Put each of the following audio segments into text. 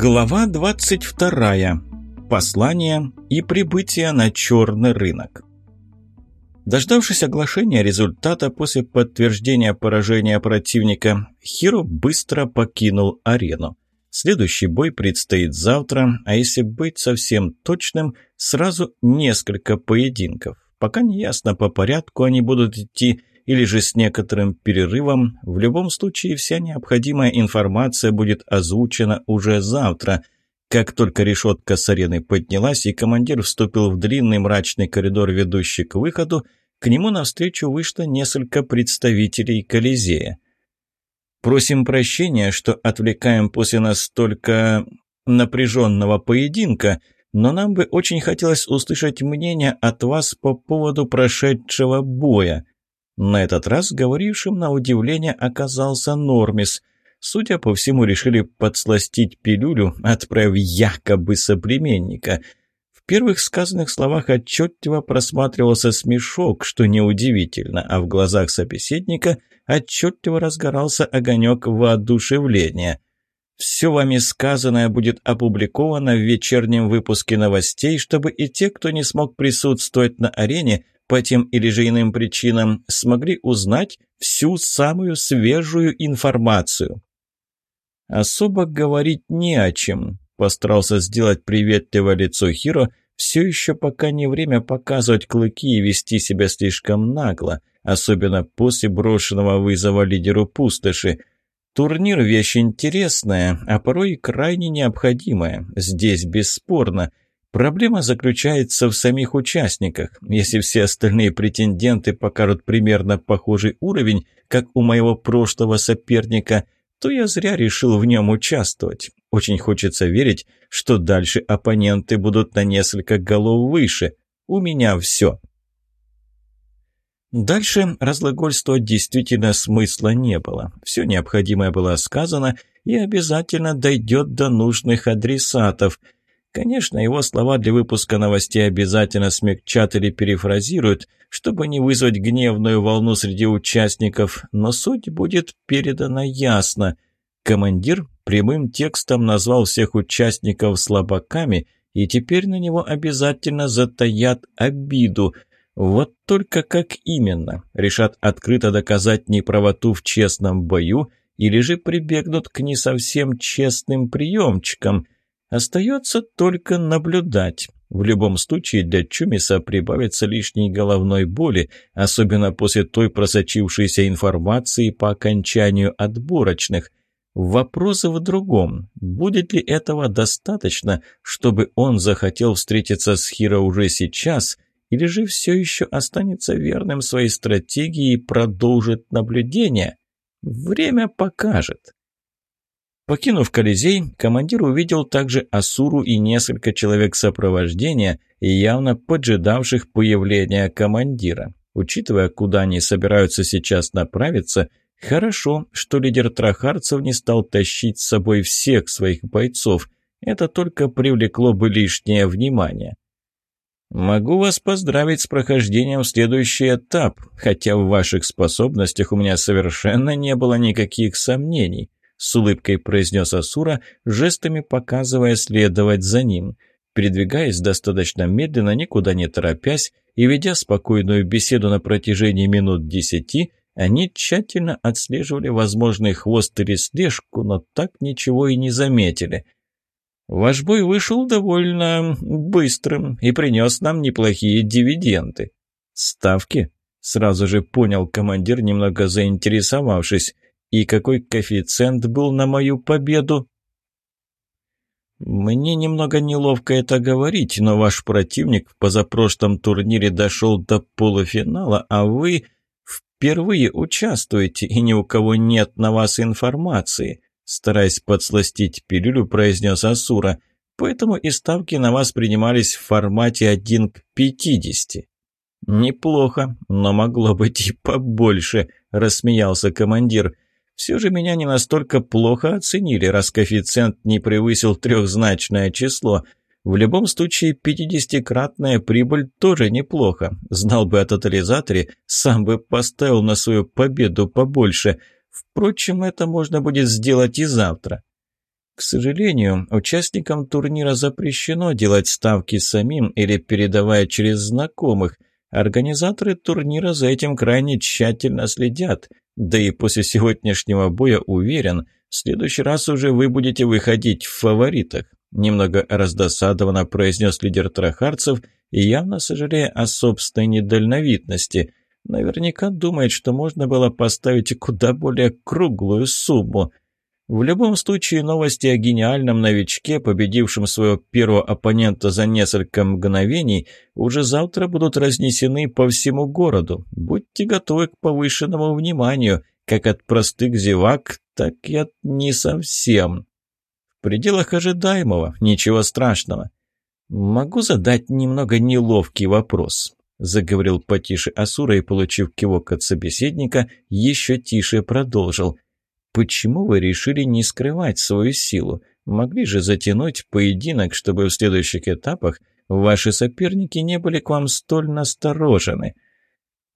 Глава 22. Послание и прибытие на черный рынок. Дождавшись оглашения результата после подтверждения поражения противника, Хиро быстро покинул арену. Следующий бой предстоит завтра, а если быть совсем точным, сразу несколько поединков. Пока не ясно, по порядку они будут идти или же с некоторым перерывом, в любом случае вся необходимая информация будет озвучена уже завтра. Как только решетка с арены поднялась и командир вступил в длинный мрачный коридор, ведущий к выходу, к нему навстречу вышло несколько представителей Колизея. «Просим прощения, что отвлекаем после настолько напряженного поединка», но нам бы очень хотелось услышать мнение от вас по поводу прошедшего боя. На этот раз говорившим на удивление оказался Нормис. Судя по всему, решили подсластить пилюлю, отправив якобы соплеменника. В первых сказанных словах отчетливо просматривался смешок, что неудивительно, а в глазах собеседника отчетливо разгорался огонек воодушевления. Все вами сказанное будет опубликовано в вечернем выпуске новостей, чтобы и те, кто не смог присутствовать на арене, по тем или же иным причинам смогли узнать всю самую свежую информацию. Особо говорить не о чем, постарался сделать приветливое лицо Хиро, все еще пока не время показывать клыки и вести себя слишком нагло, особенно после брошенного вызова лидеру пустоши. Турнир – вещь интересная, а порой крайне необходимая. Здесь бесспорно. Проблема заключается в самих участниках. Если все остальные претенденты покажут примерно похожий уровень, как у моего прошлого соперника, то я зря решил в нем участвовать. Очень хочется верить, что дальше оппоненты будут на несколько голов выше. У меня все. Дальше разглагольствовать действительно смысла не было. Все необходимое было сказано и обязательно дойдет до нужных адресатов – Конечно, его слова для выпуска новостей обязательно смягчат или перефразируют, чтобы не вызвать гневную волну среди участников, но суть будет передана ясно. Командир прямым текстом назвал всех участников слабаками, и теперь на него обязательно затаят обиду. Вот только как именно? Решат открыто доказать неправоту в честном бою или же прибегнут к не совсем честным приемчикам – Остается только наблюдать. В любом случае для Чумиса прибавится лишней головной боли, особенно после той просочившейся информации по окончанию отборочных. Вопрос в другом. Будет ли этого достаточно, чтобы он захотел встретиться с Хиро уже сейчас, или же все еще останется верным своей стратегии и продолжит наблюдение? Время покажет. Покинув Колизей, командир увидел также Асуру и несколько человек сопровождения, явно поджидавших появления командира. Учитывая, куда они собираются сейчас направиться, хорошо, что лидер трахарцев не стал тащить с собой всех своих бойцов. Это только привлекло бы лишнее внимание. «Могу вас поздравить с прохождением в следующий этап, хотя в ваших способностях у меня совершенно не было никаких сомнений», с улыбкой произнес Асура, жестами показывая следовать за ним. Передвигаясь достаточно медленно, никуда не торопясь и ведя спокойную беседу на протяжении минут десяти, они тщательно отслеживали возможный хвост или слежку, но так ничего и не заметили. «Ваш бой вышел довольно быстрым и принес нам неплохие дивиденды». «Ставки?» — сразу же понял командир, немного заинтересовавшись. И какой коэффициент был на мою победу? Мне немного неловко это говорить, но ваш противник в позапрошлом турнире дошел до полуфинала, а вы впервые участвуете, и ни у кого нет на вас информации. Стараясь подсластить пилюлю, произнес Асура. Поэтому и ставки на вас принимались в формате 1 к 50. «Неплохо, но могло быть и побольше», – рассмеялся командир. Все же меня не настолько плохо оценили, раз коэффициент не превысил трехзначное число. В любом случае, пятидесятикратная прибыль тоже неплохо. Знал бы о тотализаторе, сам бы поставил на свою победу побольше. Впрочем, это можно будет сделать и завтра. К сожалению, участникам турнира запрещено делать ставки самим или передавая через знакомых. Организаторы турнира за этим крайне тщательно следят. Да и после сегодняшнего боя уверен, в следующий раз уже вы будете выходить в фаворитах. Немного раздосадованно произнес лидер трахарцев явно сожалея о собственной недальновидности. Наверняка думает, что можно было поставить куда более круглую сумму. В любом случае, новости о гениальном новичке, победившем своего первого оппонента за несколько мгновений, уже завтра будут разнесены по всему городу. Будьте готовы к повышенному вниманию, как от простых зевак, так и от не совсем. В пределах ожидаемого, ничего страшного. «Могу задать немного неловкий вопрос?» – заговорил потише Асура и, получив кивок от собеседника, еще тише продолжил – Почему вы решили не скрывать свою силу? Могли же затянуть поединок, чтобы в следующих этапах ваши соперники не были к вам столь насторожены.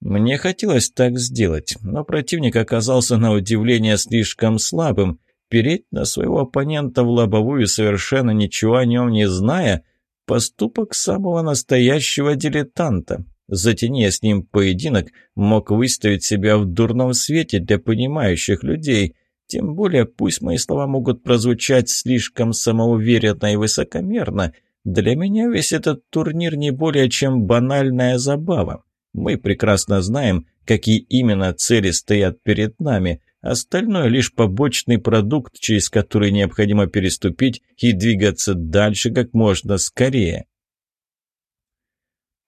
Мне хотелось так сделать, но противник оказался на удивление слишком слабым. Переть на своего оппонента в лобовую, совершенно ничего о нем не зная, поступок самого настоящего дилетанта. Затяни с ним поединок, мог выставить себя в дурном свете для понимающих людей – тем более, пусть мои слова могут прозвучать слишком самоуверенно и высокомерно, для меня весь этот турнир не более чем банальная забава. Мы прекрасно знаем, какие именно цели стоят перед нами. Остальное лишь побочный продукт, через который необходимо переступить и двигаться дальше как можно скорее.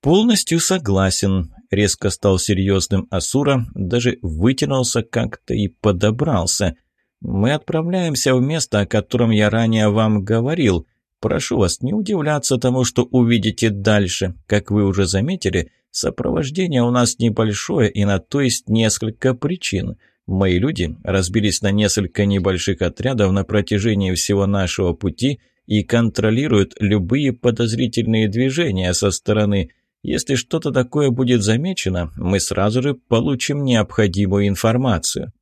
«Полностью согласен», — резко стал серьезным Асура, даже вытянулся как-то и подобрался. Мы отправляемся в место, о котором я ранее вам говорил. Прошу вас не удивляться тому, что увидите дальше. Как вы уже заметили, сопровождение у нас небольшое, и на то есть несколько причин. Мои люди разбились на несколько небольших отрядов на протяжении всего нашего пути и контролируют любые подозрительные движения со стороны. Если что-то такое будет замечено, мы сразу же получим необходимую информацию.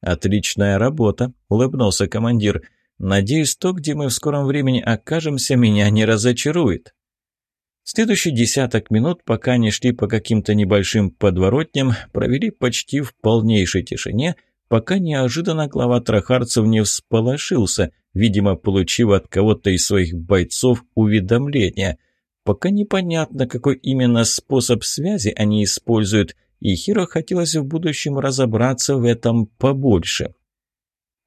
«Отличная работа», — улыбнулся командир. «Надеюсь, то, где мы в скором времени окажемся, меня не разочарует». Следующие десяток минут, пока они шли по каким-то небольшим подворотням, провели почти в полнейшей тишине, пока неожиданно глава трахарцев не всполошился, видимо, получив от кого-то из своих бойцов уведомление. Пока непонятно, какой именно способ связи они используют – и Хиро хотелось в будущем разобраться в этом побольше.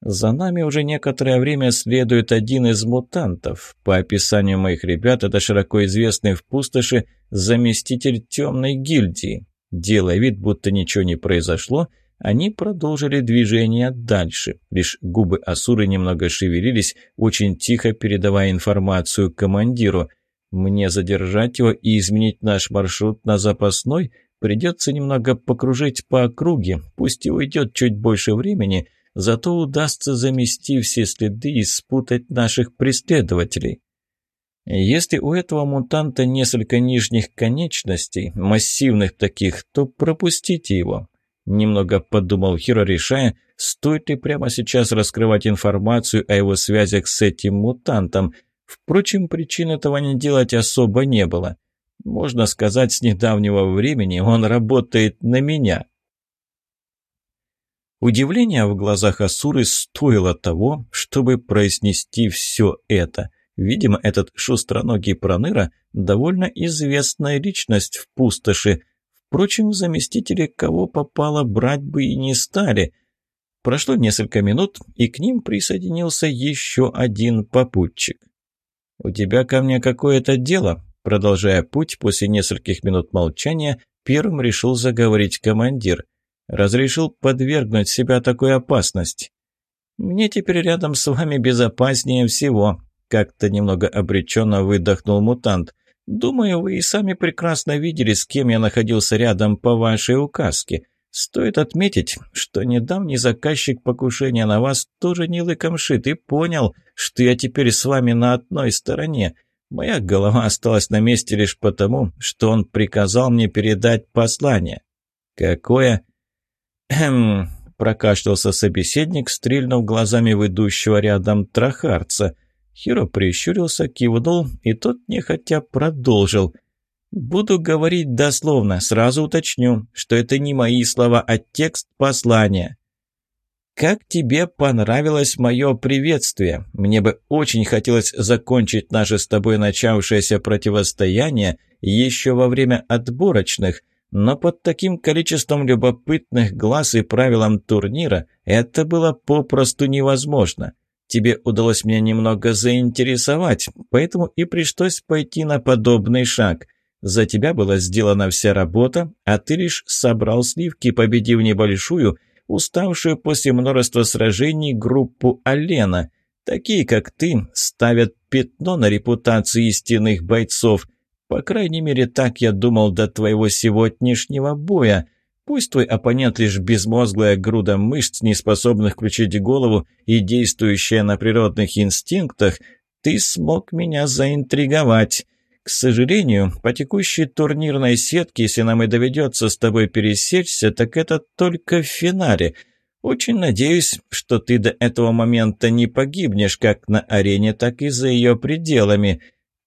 За нами уже некоторое время следует один из мутантов. По описанию моих ребят, это широко известный в пустоши заместитель темной гильдии. Делая вид, будто ничего не произошло, они продолжили движение дальше. Лишь губы Асуры немного шевелились, очень тихо передавая информацию командиру. «Мне задержать его и изменить наш маршрут на запасной?» Придется немного покружить по округе, пусть и уйдет чуть больше времени, зато удастся замести все следы и спутать наших преследователей. Если у этого мутанта несколько нижних конечностей, массивных таких, то пропустите его. Немного подумал Хиро, решая, стоит ли прямо сейчас раскрывать информацию о его связях с этим мутантом. Впрочем, причин этого не делать особо не было. Можно сказать, с недавнего времени он работает на меня. Удивление в глазах Асуры стоило того, чтобы произнести все это. Видимо, этот шустроногий проныра – довольно известная личность в пустоши. Впрочем, заместители кого попало брать бы и не стали. Прошло несколько минут, и к ним присоединился еще один попутчик. «У тебя ко мне какое-то дело?» Продолжая путь, после нескольких минут молчания, первым решил заговорить командир. Разрешил подвергнуть себя такой опасности. «Мне теперь рядом с вами безопаснее всего», — как-то немного обреченно выдохнул мутант. «Думаю, вы и сами прекрасно видели, с кем я находился рядом по вашей указке. Стоит отметить, что недавний заказчик покушения на вас тоже не лыком шит и понял, что я теперь с вами на одной стороне». Моя голова осталась на месте лишь потому, что он приказал мне передать послание. Какое? Эм, прокашлялся собеседник, стрельнув глазами в идущего рядом трахарца. Хиро прищурился, кивнул, и тот нехотя продолжил. «Буду говорить дословно, сразу уточню, что это не мои слова, а текст послания. «Как тебе понравилось мое приветствие? Мне бы очень хотелось закончить наше с тобой начавшееся противостояние еще во время отборочных, но под таким количеством любопытных глаз и правилам турнира это было попросту невозможно. Тебе удалось меня немного заинтересовать, поэтому и пришлось пойти на подобный шаг. За тебя была сделана вся работа, а ты лишь собрал сливки, победив небольшую – уставшую после множества сражений группу Алена. Такие, как ты, ставят пятно на репутацию истинных бойцов. По крайней мере, так я думал до твоего сегодняшнего боя. Пусть твой оппонент лишь безмозглая груда мышц, не способных включить голову и действующая на природных инстинктах, ты смог меня заинтриговать. К сожалению, по текущей турнирной сетке, если нам и доведется с тобой пересечься, так это только в финале. Очень надеюсь, что ты до этого момента не погибнешь как на арене, так и за ее пределами.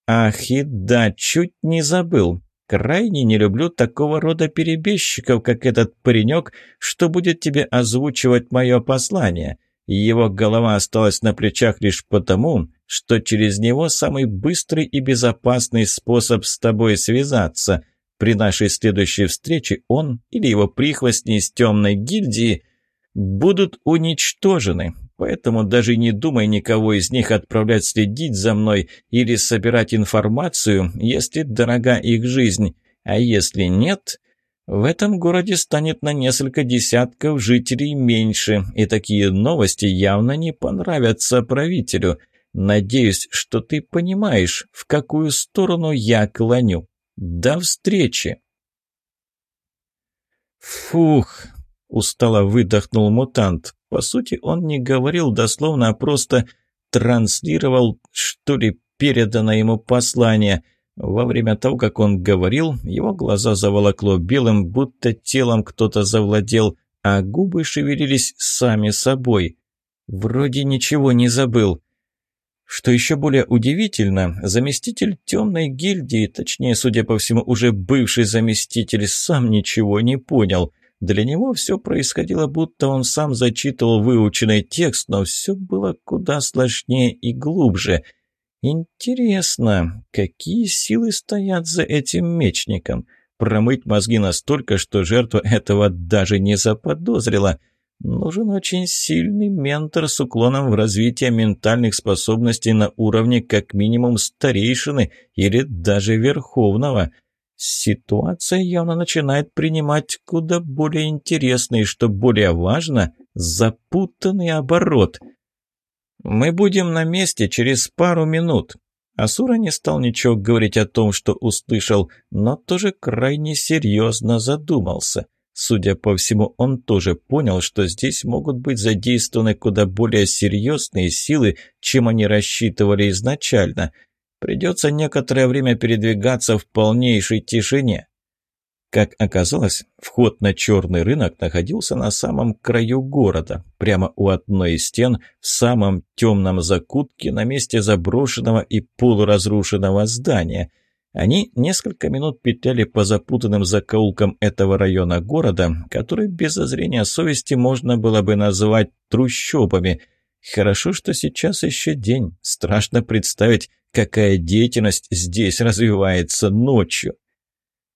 Ах и да, чуть не забыл. Крайне не люблю такого рода перебежчиков, как этот паренек, что будет тебе озвучивать мое послание. Его голова осталась на плечах лишь потому, что через него самый быстрый и безопасный способ с тобой связаться. При нашей следующей встрече он или его прихвостни из темной гильдии будут уничтожены. Поэтому даже не думай никого из них отправлять следить за мной или собирать информацию, если дорога их жизнь. А если нет, в этом городе станет на несколько десятков жителей меньше, и такие новости явно не понравятся правителю – Надеюсь, что ты понимаешь, в какую сторону я клоню. До встречи!» «Фух!» – устало выдохнул мутант. По сути, он не говорил дословно, а просто транслировал, что ли, переданное ему послание. Во время того, как он говорил, его глаза заволокло белым, будто телом кто-то завладел, а губы шевелились сами собой. «Вроде ничего не забыл». Что еще более удивительно, заместитель темной гильдии, точнее, судя по всему, уже бывший заместитель, сам ничего не понял. Для него все происходило, будто он сам зачитывал выученный текст, но все было куда сложнее и глубже. Интересно, какие силы стоят за этим мечником? Промыть мозги настолько, что жертва этого даже не заподозрила – Нужен очень сильный ментор с уклоном в развитие ментальных способностей на уровне как минимум старейшины или даже верховного. Ситуация явно начинает принимать куда более интересный, что более важно, запутанный оборот. «Мы будем на месте через пару минут», Асура не стал ничего говорить о том, что услышал, но тоже крайне серьезно задумался. Судя по всему, он тоже понял, что здесь могут быть задействованы куда более серьезные силы, чем они рассчитывали изначально. Придется некоторое время передвигаться в полнейшей тишине. Как оказалось, вход на черный рынок находился на самом краю города, прямо у одной из стен, в самом темном закутке на месте заброшенного и полуразрушенного здания – они несколько минут петляли по запутанным закоулкам этого района города, который без зазрения совести можно было бы назвать трущобами. Хорошо, что сейчас еще день. Страшно представить, какая деятельность здесь развивается ночью.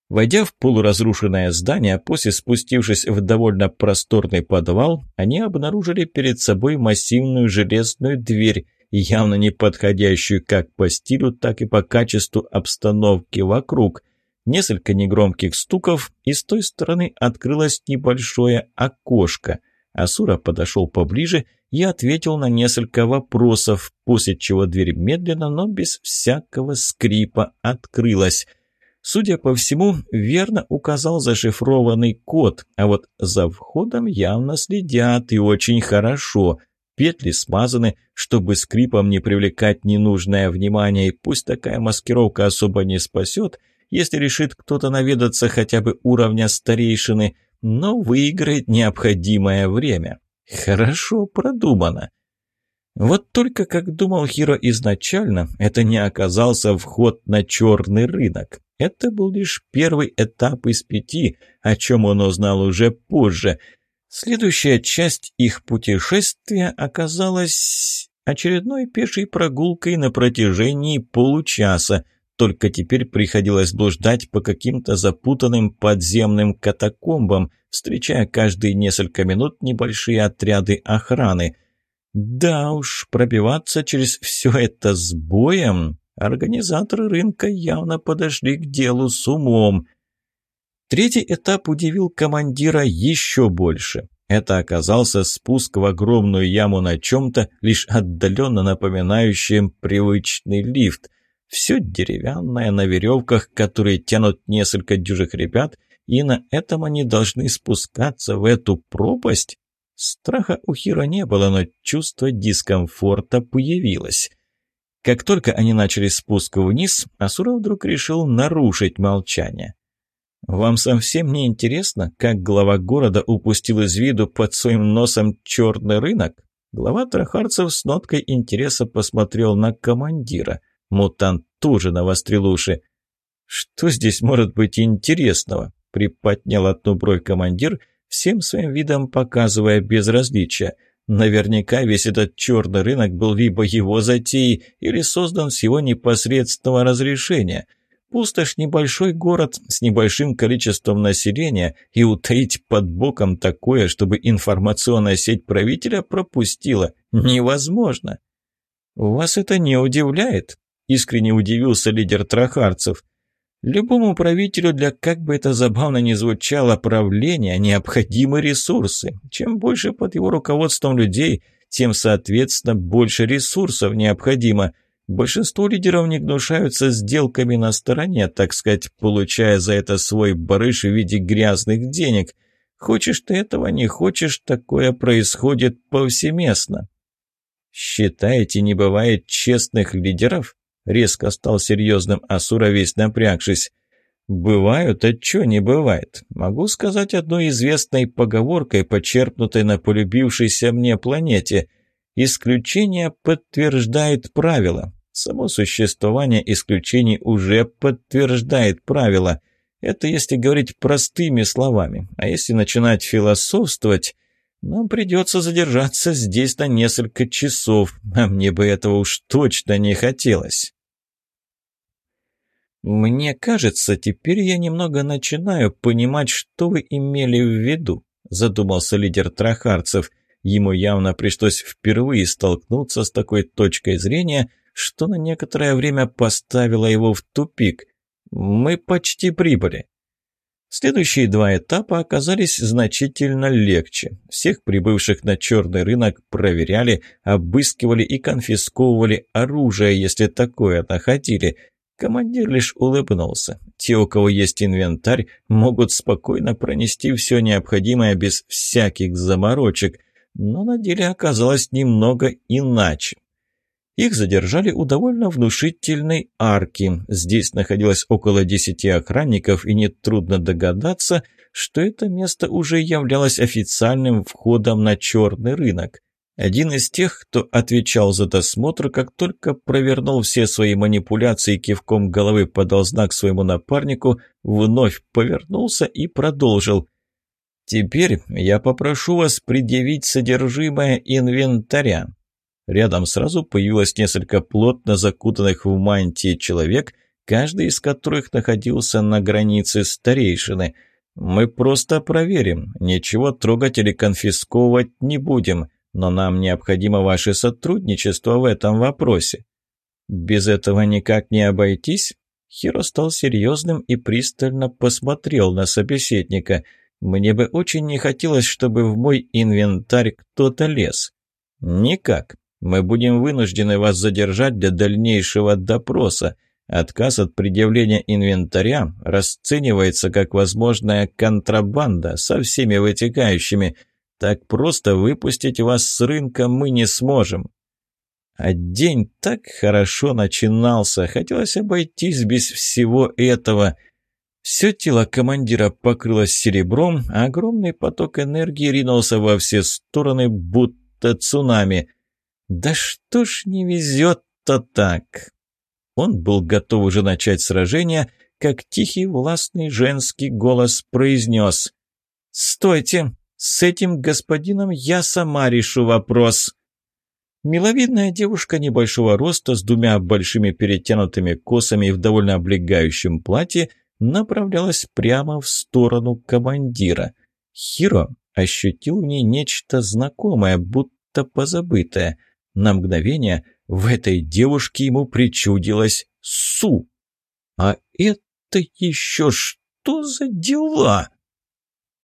Войдя в полуразрушенное здание, после спустившись в довольно просторный подвал, они обнаружили перед собой массивную железную дверь, явно не подходящую как по стилю, так и по качеству обстановки вокруг. Несколько негромких стуков, и с той стороны открылось небольшое окошко. Асура подошел поближе и ответил на несколько вопросов, после чего дверь медленно, но без всякого скрипа открылась. Судя по всему, верно указал зашифрованный код, а вот за входом явно следят и очень хорошо – Петли смазаны, чтобы скрипом не привлекать ненужное внимание, и пусть такая маскировка особо не спасет, если решит кто-то наведаться хотя бы уровня старейшины, но выиграет необходимое время. Хорошо продумано. Вот только, как думал Хиро изначально, это не оказался вход на черный рынок. Это был лишь первый этап из пяти, о чем он узнал уже позже. Следующая часть их путешествия оказалась очередной пешей прогулкой на протяжении получаса, только теперь приходилось блуждать по каким-то запутанным подземным катакомбам, встречая каждые несколько минут небольшие отряды охраны – да уж, пробиваться через все это с боем организаторы рынка явно подошли к делу с умом. Третий этап удивил командира еще больше. Это оказался спуск в огромную яму на чем-то, лишь отдаленно напоминающем привычный лифт. Все деревянное, на веревках, которые тянут несколько дюжих ребят, и на этом они должны спускаться в эту пропасть. Страха у Хиро не было, но чувство дискомфорта появилось. Как только они начали спуск вниз, Асура вдруг решил нарушить молчание. «Вам совсем не интересно, как глава города упустил из виду под своим носом черный рынок?» Глава Трахарцев с ноткой интереса посмотрел на командира. Мутант тоже навострил уши. «Что здесь может быть интересного?» — приподнял одну бровь командир — всем своим видом показывая безразличие. Наверняка весь этот черный рынок был либо его затеей, или создан с его непосредственного разрешения. Пустошь – небольшой город с небольшим количеством населения, и утаить под боком такое, чтобы информационная сеть правителя пропустила, невозможно. «Вас это не удивляет?» – искренне удивился лидер трахарцев – Любому правителю для, как бы это забавно ни звучало, правления необходимы ресурсы. Чем больше под его руководством людей, тем, соответственно, больше ресурсов необходимо. Большинство лидеров не гнушаются сделками на стороне, так сказать, получая за это свой барыш в виде грязных денег. Хочешь ты этого, не хочешь, такое происходит повсеместно. Считаете, не бывает честных лидеров? Резко стал серьезным Асура, весь напрягшись. «Бывают, а чё не бывает? Могу сказать одной известной поговоркой, почерпнутой на полюбившейся мне планете. Исключение подтверждает правило. Само существование исключений уже подтверждает правило. Это если говорить простыми словами. А если начинать философствовать, нам придется задержаться здесь на несколько часов, а мне бы этого уж точно не хотелось». «Мне кажется, теперь я немного начинаю понимать, что вы имели в виду», задумался лидер трахарцев. Ему явно пришлось впервые столкнуться с такой точкой зрения, что на некоторое время поставило его в тупик. «Мы почти прибыли». Следующие два этапа оказались значительно легче. Всех прибывших на черный рынок проверяли, обыскивали и конфисковывали оружие, если такое находили – Командир лишь улыбнулся. Те, у кого есть инвентарь, могут спокойно пронести все необходимое без всяких заморочек, но на деле оказалось немного иначе. Их задержали у довольно внушительной арки. Здесь находилось около десяти охранников, и нетрудно догадаться, что это место уже являлось официальным входом на черный рынок. Один из тех, кто отвечал за досмотр, как только провернул все свои манипуляции кивком головы подал знак своему напарнику, вновь повернулся и продолжил. «Теперь я попрошу вас предъявить содержимое инвентаря». Рядом сразу появилось несколько плотно закутанных в мантии человек, каждый из которых находился на границе старейшины. «Мы просто проверим, ничего трогать или конфисковывать не будем» но нам необходимо ваше сотрудничество в этом вопросе. Без этого никак не обойтись?» Хиро стал серьезным и пристально посмотрел на собеседника. «Мне бы очень не хотелось, чтобы в мой инвентарь кто-то лез». «Никак. Мы будем вынуждены вас задержать для дальнейшего допроса. Отказ от предъявления инвентаря расценивается как возможная контрабанда со всеми вытекающими. Так просто выпустить вас с рынка мы не сможем. А день так хорошо начинался, хотелось обойтись без всего этого. Все тело командира покрылось серебром, а огромный поток энергии ринулся во все стороны, будто цунами. «Да что ж не везет-то так?» Он был готов уже начать сражение, как тихий властный женский голос произнес «Стойте! С этим господином я сама решу вопрос!» Миловидная девушка небольшого роста с двумя большими перетянутыми косами в довольно облегающем платье направлялась прямо в сторону командира. Хиро ощутил в ней нечто знакомое, будто позабытое. На мгновение в этой девушке ему причудилась Су. «А это еще что за дела?»